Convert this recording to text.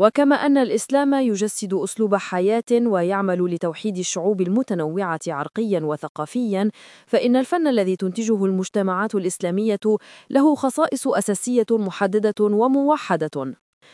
وكما أن الإسلام يجسد أسلوب حياة ويعمل لتوحيد الشعوب المتنوعة عرقيا وثقافيا فإن الفن الذي تنتجه المجتمعات الإسلامية له خصائص أساسية محددة وموحدة.